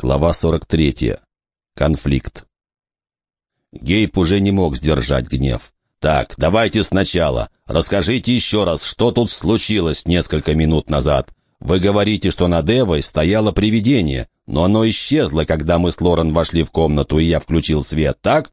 Глава 43. Конфликт. Гейб уже не мог сдержать гнев. «Так, давайте сначала. Расскажите еще раз, что тут случилось несколько минут назад. Вы говорите, что над Эвой стояло привидение, но оно исчезло, когда мы с Лорен вошли в комнату, и я включил свет, так?»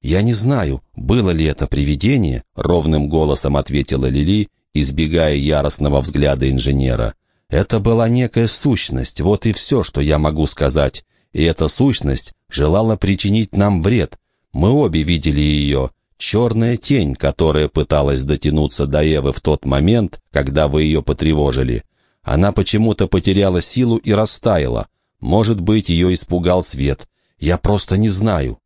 «Я не знаю, было ли это привидение», — ровным голосом ответила Лили, избегая яростного взгляда инженера. Это была некая сущность, вот и все, что я могу сказать. И эта сущность желала причинить нам вред. Мы обе видели ее. Черная тень, которая пыталась дотянуться до Евы в тот момент, когда вы ее потревожили. Она почему-то потеряла силу и растаяла. Может быть, ее испугал свет. Я просто не знаю.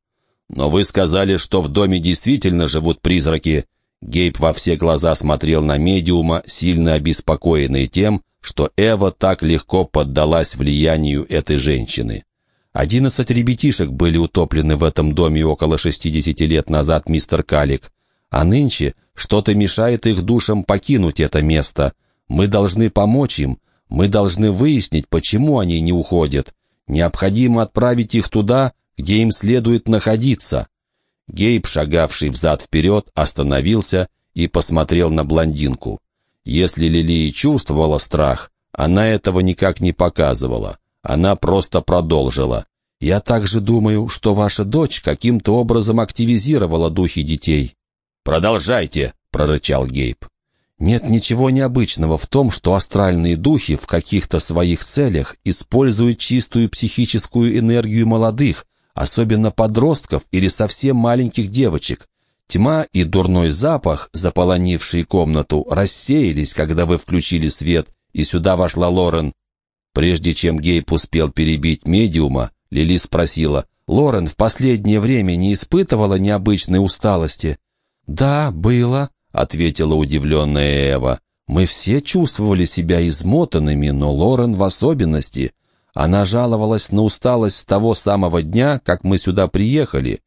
Но вы сказали, что в доме действительно живут призраки. Гейб во все глаза смотрел на медиума, сильно обеспокоенный тем, что Эва так легко поддалась влиянию этой женщины. Одиннадцать ребятишек были утоплены в этом доме около шестидесяти лет назад, мистер Калик, а нынче что-то мешает их душам покинуть это место. Мы должны помочь им, мы должны выяснить, почему они не уходят. Необходимо отправить их туда, где им следует находиться. Гейб, шагавший взад-вперед, остановился и посмотрел на блондинку. Если Лилия чувствовала страх, она этого никак не показывала. Она просто продолжила. «Я также думаю, что ваша дочь каким-то образом активизировала духи детей». «Продолжайте», — прорычал Гейб. Нет ничего необычного в том, что астральные духи в каких-то своих целях используют чистую психическую энергию молодых, особенно подростков или совсем маленьких девочек. Тьма и дурной запах, заполонившие комнату, рассеялись, когда вы включили свет, и сюда вошла Лорен. Прежде чем Гейб успел перебить медиума, Лили спросила, «Лорен в последнее время не испытывала необычной усталости?» «Да, было», — ответила удивленная Эва. «Мы все чувствовали себя измотанными, но Лорен в особенности. Она жаловалась на усталость с того самого дня, как мы сюда приехали.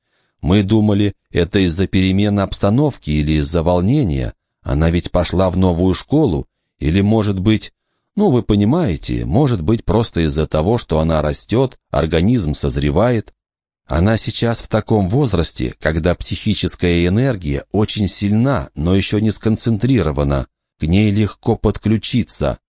Мы думали, это из-за перемены обстановки или из-за волнения. Она ведь пошла в новую школу. Или, может быть, ну, вы понимаете, может быть, просто из-за того, что она растет, организм созревает. Она сейчас в таком возрасте, когда психическая энергия очень сильна, но еще не сконцентрирована. К ней легко подключиться.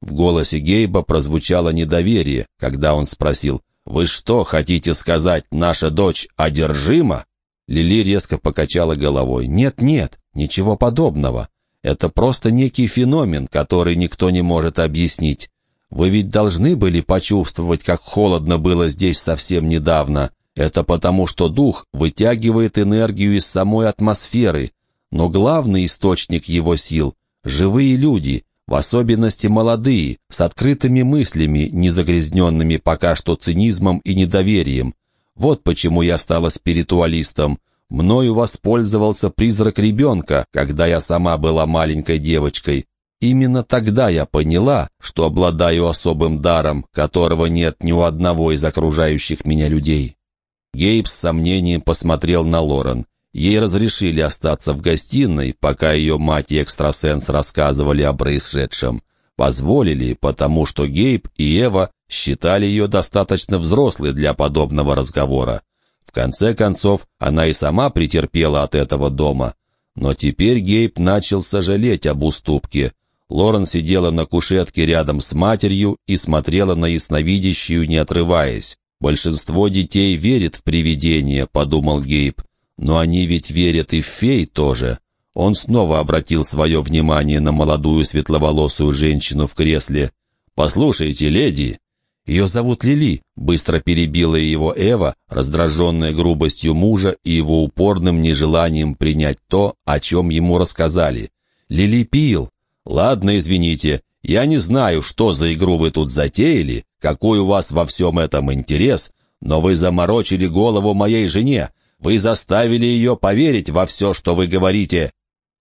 В голосе Гейба прозвучало недоверие, когда он спросил, «Вы что, хотите сказать, наша дочь одержима?» Лили резко покачала головой. «Нет-нет, ничего подобного. Это просто некий феномен, который никто не может объяснить. Вы ведь должны были почувствовать, как холодно было здесь совсем недавно. Это потому, что дух вытягивает энергию из самой атмосферы. Но главный источник его сил — живые люди, в особенности молодые, с открытыми мыслями, не загрязненными пока что цинизмом и недоверием. Вот почему я стала спиритуалистом. Мною воспользовался призрак ребенка, когда я сама была маленькой девочкой. Именно тогда я поняла, что обладаю особым даром, которого нет ни у одного из окружающих меня людей. Гейб с сомнением посмотрел на Лорен. Ей разрешили остаться в гостиной, пока ее мать и экстрасенс рассказывали о происшедшем. Позволили, потому что Гейб и Эва считали ее достаточно взрослой для подобного разговора. В конце концов, она и сама претерпела от этого дома. Но теперь Гейб начал сожалеть об уступке. Лорен сидела на кушетке рядом с матерью и смотрела на ясновидящую, не отрываясь. «Большинство детей верит в привидения», — подумал Гейб. Но они ведь верят и в фей тоже. Он снова обратил свое внимание на молодую светловолосую женщину в кресле. «Послушайте, леди!» «Ее зовут Лили», — быстро перебила его Эва, раздраженная грубостью мужа и его упорным нежеланием принять то, о чем ему рассказали. «Лили пил». «Ладно, извините, я не знаю, что за игру вы тут затеяли, какой у вас во всем этом интерес, но вы заморочили голову моей жене, вы заставили ее поверить во все, что вы говорите».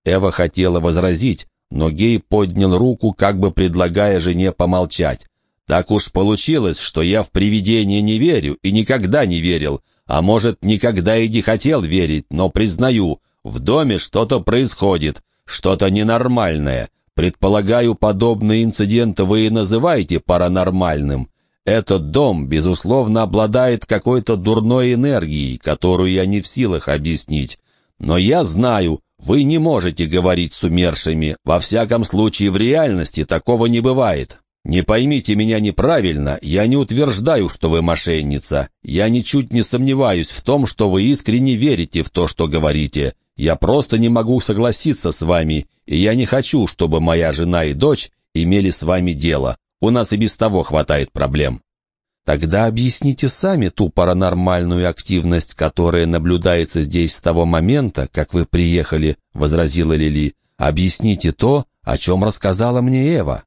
Эва хотела возразить, но Гей поднял руку, как бы предлагая жене помолчать. «Так уж получилось, что я в привидения не верю и никогда не верил, а может, никогда и не хотел верить, но признаю, в доме что-то происходит, что-то ненормальное. Предполагаю, подобные инциденты вы и называете паранормальным. Этот дом, безусловно, обладает какой-то дурной энергией, которую я не в силах объяснить. Но я знаю, вы не можете говорить с умершими. Во всяком случае, в реальности такого не бывает. Не поймите меня неправильно, я не утверждаю, что вы мошенница. Я ничуть не сомневаюсь в том, что вы искренне верите в то, что говорите. Я просто не могу согласиться с вами, и я не хочу, чтобы моя жена и дочь имели с вами дело. У нас и без того хватает проблем. Тогда объясните сами ту паранормальную активность, которая наблюдается здесь с того момента, как вы приехали, — возразила Лили. Объясните то, о чем рассказала мне Эва.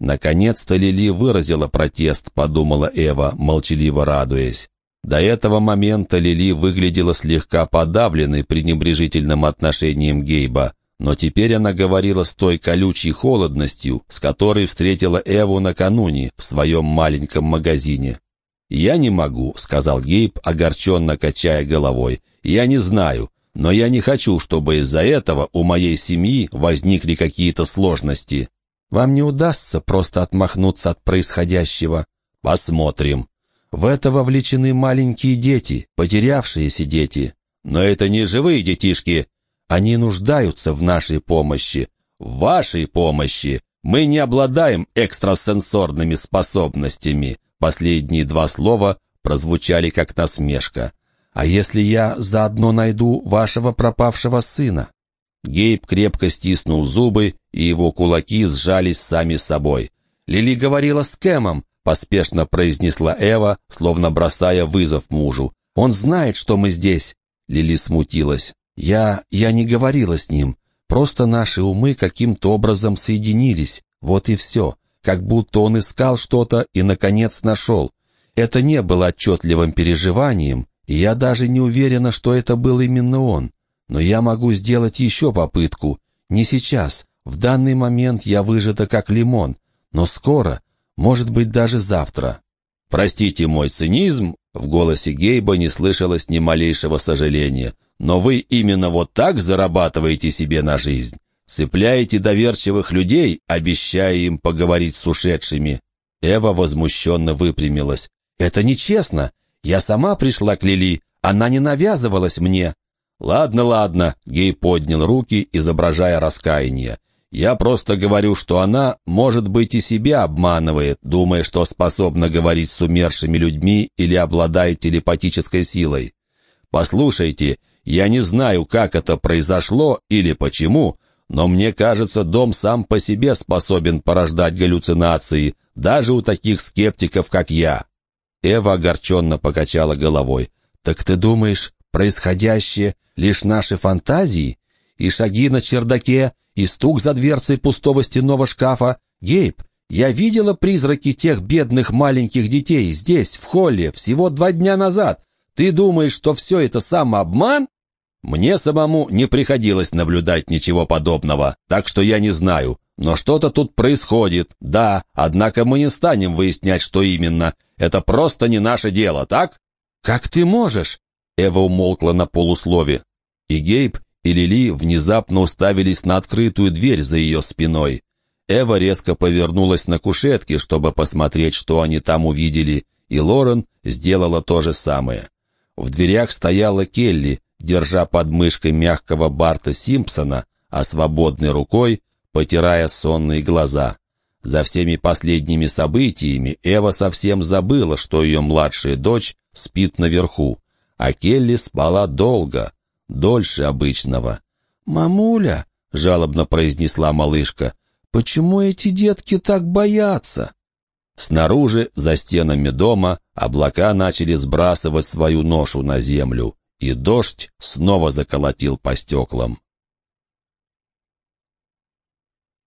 Наконец-то Лили выразила протест, подумала Эва, молчаливо радуясь. До этого момента Лили выглядела слегка подавленной пренебрежительным отношением Гейба. Но теперь она говорила с той колючей холодностью, с которой встретила Эву накануне в своем маленьком магазине. «Я не могу», — сказал Гейб, огорченно качая головой. «Я не знаю, но я не хочу, чтобы из-за этого у моей семьи возникли какие-то сложности. Вам не удастся просто отмахнуться от происходящего. Посмотрим. В это вовлечены маленькие дети, потерявшиеся дети. Но это не живые детишки, они нуждаются в нашей помощи. В вашей помощи. Мы не обладаем экстрасенсорными способностями. Последние два слова прозвучали как насмешка. А если я заодно найду вашего пропавшего сына? Гейб крепко стиснул зубы, и его кулаки сжались сами собой. «Лили говорила с Кэмом», — поспешно произнесла Эва, словно бросая вызов мужу. «Он знает, что мы здесь». Лили смутилась. Я... я не говорила с ним. Просто наши умы каким-то образом соединились. Вот и все. Как будто он искал что-то и, наконец, нашел. Это не было отчетливым переживанием, и я даже не уверена, что это был именно он. Но я могу сделать еще попытку. Не сейчас. В данный момент я выжата как лимон. Но скоро, может быть, даже завтра. Простите мой цинизм, в голосе Гейба не слышалось ни малейшего сожаления. Но вы именно вот так зарабатываете себе на жизнь. Цепляете доверчивых людей, обещая им поговорить с ушедшими. Эва возмущенно выпрямилась. «Это нечестно. Я сама пришла к Лили. Она не навязывалась мне». «Ладно, ладно», — Гей поднял руки, изображая раскаяние. «Я просто говорю, что она, может быть, и себя обманывает, думая, что способна говорить с умершими людьми или обладает телепатической силой. Послушайте, я не знаю, как это произошло или почему, но мне кажется, дом сам по себе способен порождать галлюцинации, даже у таких скептиков, как я». Эва огорченно покачала головой. «Так ты думаешь, происходящее — лишь наши фантазии? И шаги на чердаке, и стук за дверцей пустого стенного шкафа? Гейб, я видела призраки тех бедных маленьких детей здесь, в холле, всего два дня назад. Ты думаешь, что все это самообман?» Мне самому не приходилось наблюдать ничего подобного, так что я не знаю. Но что-то тут происходит, да, однако мы не станем выяснять, что именно. Это просто не наше дело, так? Как ты можешь? Эва умолкла на полуслове. И Гейб, и Лили внезапно уставились на открытую дверь за ее спиной. Эва резко повернулась на кушетке, чтобы посмотреть, что они там увидели, и Лорен сделала то же самое. В дверях стояла Келли, держа под мышкой мягкого Барта Симпсона, а свободной рукой потирая сонные глаза. За всеми последними событиями Эва совсем забыла, что ее младшая дочь спит наверху, а Келли спала долго, дольше обычного. «Мамуля», — жалобно произнесла малышка, — «почему эти детки так боятся?» Снаружи, за стенами дома, облака начали сбрасывать свою ношу на землю и дождь снова заколотил по стеклам.